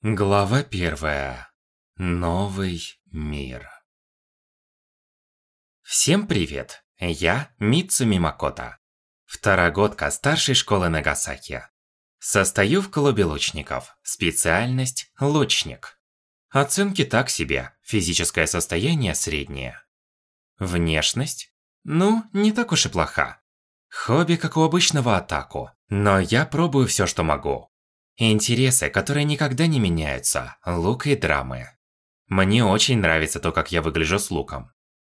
Глава первая. Новый мир. Всем привет! Я Митсуми Макото. Второгодка старшей школы Нагасаки. Состою в клубе лучников. Специальность – лучник. Оценки так себе, физическое состояние среднее. Внешность? Ну, не так уж и плоха. Хобби, как у обычного атаку, но я пробую все, что могу. Интересы, которые никогда не меняются, лук и драмы. Мне очень нравится то, как я выгляжу с луком.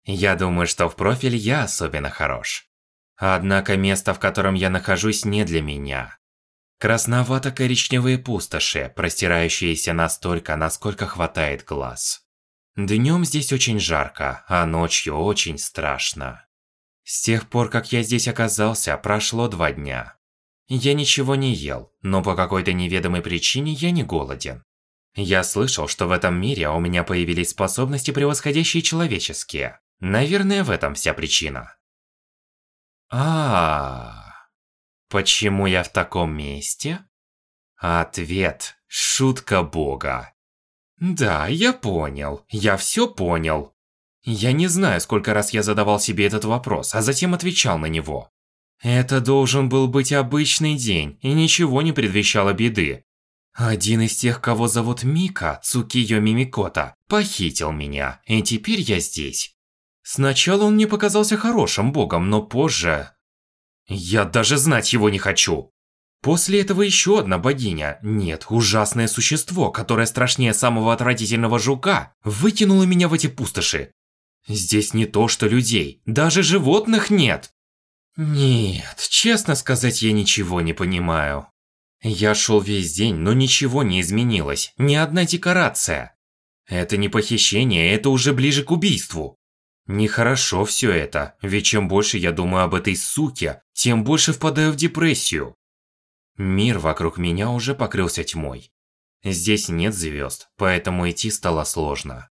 Я думаю, что в профиль я особенно хорош. Однако место, в котором я нахожусь, не для меня. Красновато-коричневые пустоши, простирающиеся настолько, насколько хватает глаз. Днем здесь очень жарко, а ночью очень страшно. С тех пор, как я здесь оказался, прошло два дня. Я ничего не ел, но по какой-то неведомой причине я не голоден. Я слышал, что в этом мире у меня появились способности, превосходящие человеческие. Наверное, в этом вся причина. А, -а, Почему я в таком месте? Ответ – шутка бога. Да, я понял. Я все понял. Я не знаю, сколько раз я задавал себе этот вопрос, а затем отвечал на него. Это должен был быть обычный день, и ничего не предвещало беды. Один из тех, кого зовут Мика, Цукиё Мимикота, похитил меня, и теперь я здесь. Сначала он мне показался хорошим богом, но позже... Я даже знать его не хочу. После этого еще одна богиня, нет, ужасное существо, которое страшнее самого отвратительного жука, выкинуло меня в эти пустоши. Здесь не то что людей, даже животных нет. Нет, честно сказать, я ничего не понимаю. Я шел весь день, но ничего не изменилось, ни одна декорация. Это не похищение, это уже ближе к убийству. Нехорошо все это, ведь чем больше я думаю об этой суке, тем больше впадаю в депрессию. Мир вокруг меня уже покрылся тьмой. Здесь нет звезд, поэтому идти стало сложно.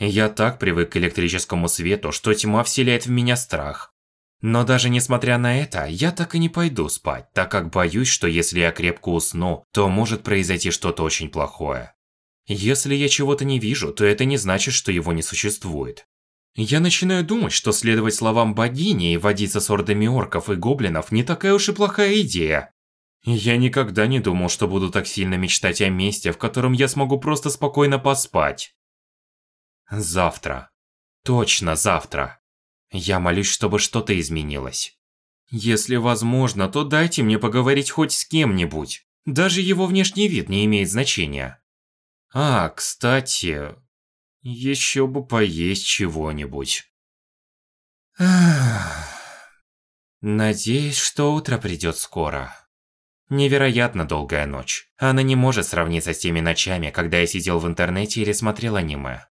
Я так привык к электрическому свету, что тьма вселяет в меня страх. Но даже несмотря на это, я так и не пойду спать, так как боюсь, что если я крепко усну, то может произойти что-то очень плохое. Если я чего-то не вижу, то это не значит, что его не существует. Я начинаю думать, что следовать словам богини и водиться с ордами орков и гоблинов не такая уж и плохая идея. Я никогда не думал, что буду так сильно мечтать о месте, в котором я смогу просто спокойно поспать. Завтра. Точно завтра. Я молюсь, чтобы что-то изменилось. Если возможно, то дайте мне поговорить хоть с кем-нибудь. Даже его внешний вид не имеет значения. А, кстати, еще бы поесть чего-нибудь. Надеюсь, что утро придет скоро. Невероятно долгая ночь. Она не может сравниться с теми ночами, когда я сидел в интернете или смотрел аниме.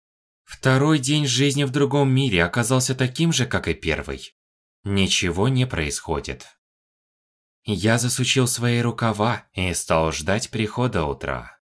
Второй день жизни в другом мире оказался таким же, как и первый. Ничего не происходит. Я засучил свои рукава и стал ждать прихода утра.